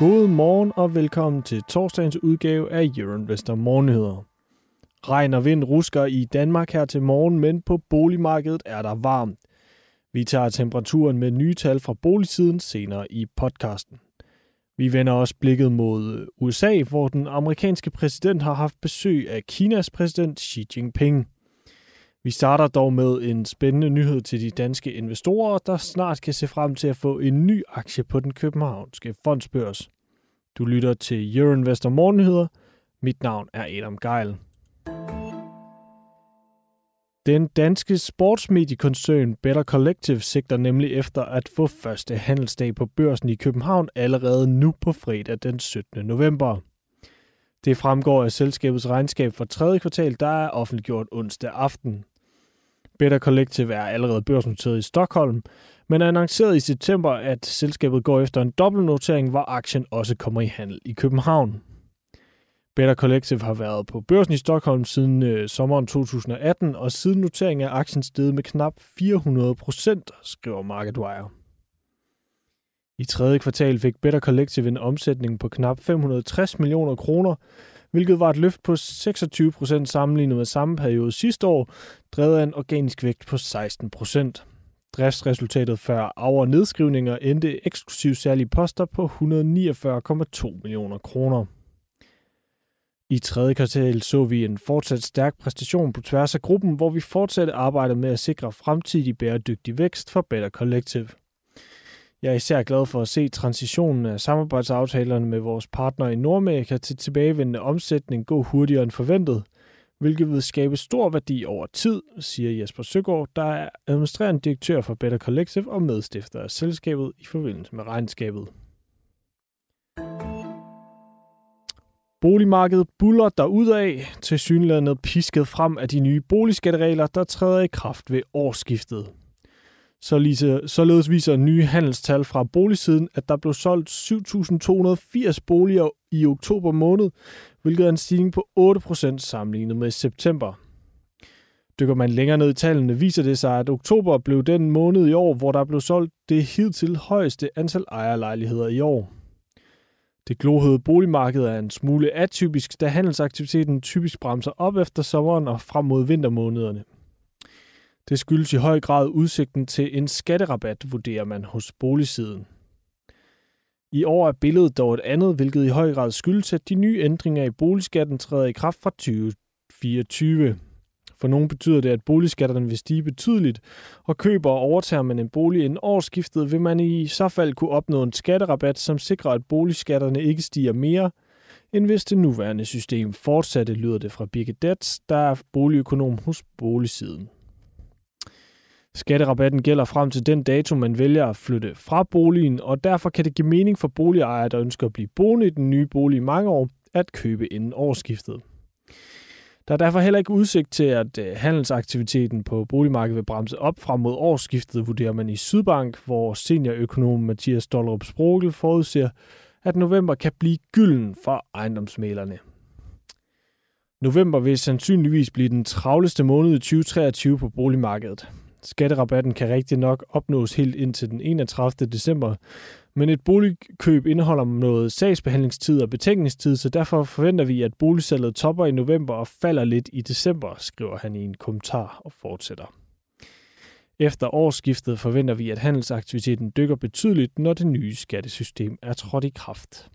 God morgen og velkommen til torsdagens udgave af Euroinvestor Morgenheder. Regn og vind rusker i Danmark her til morgen, men på boligmarkedet er der varmt. Vi tager temperaturen med nye tal fra boligsiden senere i podcasten. Vi vender også blikket mod USA, hvor den amerikanske præsident har haft besøg af Kinas præsident Xi Jinping. Vi starter dog med en spændende nyhed til de danske investorer, der snart kan se frem til at få en ny aktie på den københavnske fondsbørs. Du lytter til Euroinvestor Morgennyheder. Mit navn er Adam Geil. Den danske sportsmediekoncern Better Collective sigter nemlig efter at få første handelsdag på børsen i København allerede nu på fredag den 17. november. Det fremgår af selskabets regnskab for tredje kvartal, der er offentliggjort onsdag aften. Better Collective er allerede børsnoteret i Stockholm, men annoncerede i september, at selskabet går efter en dobbeltnotering, hvor aktien også kommer i handel i København. Better Collective har været på børsen i Stockholm siden øh, sommeren 2018, og siden noteringen er aktien steget med knap 400 procent, skriver MarketWire. I tredje kvartal fik Better Collective en omsætning på knap 560 millioner kroner, hvilket var et løft på 26 procent sammenlignet med samme periode sidste år, drevet af en organisk vægt på 16 procent. Driftsresultatet før over nedskrivninger endte eksklusiv særlige poster på 149,2 millioner kroner. I tredje kvartal så vi en fortsat stærk præstation på tværs af gruppen, hvor vi fortsatte arbejdet med at sikre fremtidig bæredygtig vækst for Better Collective. Jeg er især glad for at se transitionen af samarbejdsaftalerne med vores partnere i Nordamerika til tilbagevendende omsætning gå hurtigere end forventet, hvilket vil skabe stor værdi over tid, siger Jesper Søgaard, der er administrerende direktør for Better Collective og medstifter af selskabet i forbindelse med regnskabet. Boligmarkedet buller derudad, til synlandet pisket frem af de nye boligskatteregler, der træder i kraft ved årsskiftet. Således viser nye handelstal fra boligsiden, at der blev solgt 7.280 boliger i oktober måned, hvilket er en stigning på 8% sammenlignet med september. Dykker man længere ned i tallene, viser det sig, at oktober blev den måned i år, hvor der blev solgt det hidtil højeste antal ejerlejligheder i år. Det glohede boligmarked er en smule atypisk, da handelsaktiviteten typisk bremser op efter sommeren og frem mod vintermånederne. Det skyldes i høj grad udsigten til en skatterabat, vurderer man hos boligsiden. I år er billedet dog et andet, hvilket i høj grad skyldes, at de nye ændringer i boligskatten træder i kraft fra 2024. For nogle betyder det, at boligskatterne vil stige betydeligt, og køber og overtager man en bolig inden årsskiftet, vil man i så fald kunne opnå en skatterabat, som sikrer, at boligskatterne ikke stiger mere, end hvis det nuværende system fortsatte, lyder det fra Birgit Dets, der er boligøkonom hos boligsiden. Skatterabatten gælder frem til den dato, man vælger at flytte fra boligen, og derfor kan det give mening for boligejere, der ønsker at blive boende i den nye bolig i mange år, at købe inden årsskiftet. Der er derfor heller ikke udsigt til, at øh, handelsaktiviteten på boligmarkedet vil bremse op frem mod årsskiftet, vurderer man i Sydbank, hvor seniorøkonom Mathias Dollerup Sprogel forudser, at november kan blive gylden for ejendomsmælerne. November vil sandsynligvis blive den travleste måned i 2023 på boligmarkedet. Skatterabatten kan rigtig nok opnås helt indtil den 31. december, men et boligkøb indeholder noget sagsbehandlingstid og betænkningstid, så derfor forventer vi, at boligsalget topper i november og falder lidt i december, skriver han i en kommentar og fortsætter. Efter årsskiftet forventer vi, at handelsaktiviteten dykker betydeligt, når det nye skattesystem er trådt i kraft.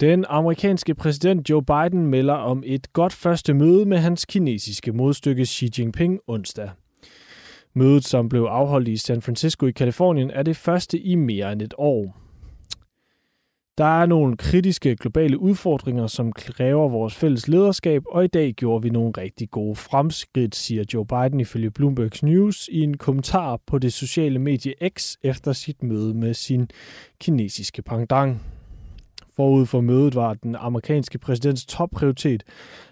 Den amerikanske præsident Joe Biden melder om et godt første møde med hans kinesiske modstykke Xi Jinping onsdag. Mødet, som blev afholdt i San Francisco i Kalifornien, er det første i mere end et år. Der er nogle kritiske globale udfordringer, som kræver vores fælles lederskab, og i dag gjorde vi nogle rigtig gode fremskridt, siger Joe Biden ifølge Bloomberg News i en kommentar på det sociale medie X efter sit møde med sin kinesiske pendant. Forud for mødet var den amerikanske præsidents topprioritet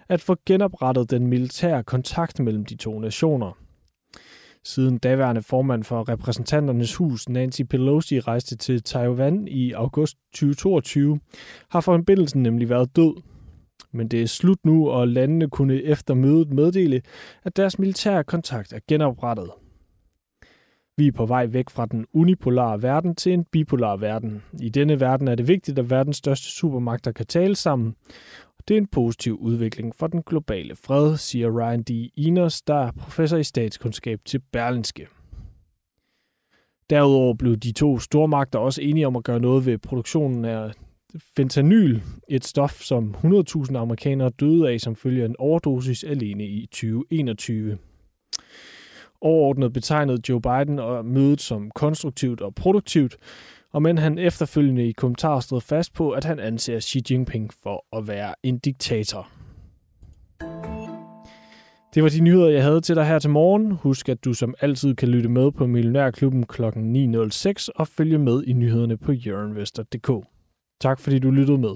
at få genoprettet den militære kontakt mellem de to nationer. Siden daværende formand for repræsentanternes hus, Nancy Pelosi, rejste til Taiwan i august 2022, har forbindelsen nemlig været død. Men det er slut nu, og landene kunne efter mødet meddele, at deres militære kontakt er genoprettet. Vi er på vej væk fra den unipolare verden til en bipolar verden. I denne verden er det vigtigt, at verdens største supermagter kan tale sammen. Det er en positiv udvikling for den globale fred, siger Ryan D. Iners, der er professor i statskundskab til Berlinske. Derudover blev de to stormagter også enige om at gøre noget ved produktionen af fentanyl, et stof, som 100.000 amerikanere døde af som følge af en overdosis alene i 2021. Overordnet betegnede Joe Biden og mødet som konstruktivt og produktivt, og men han efterfølgende i kommentarer stod fast på, at han anser Xi Jinping for at være en diktator. Det var de nyheder, jeg havde til dig her til morgen. Husk, at du som altid kan lytte med på Millionærklubben kl. 9.06 og følge med i nyhederne på jørgenvester.dk. Tak fordi du lyttede med.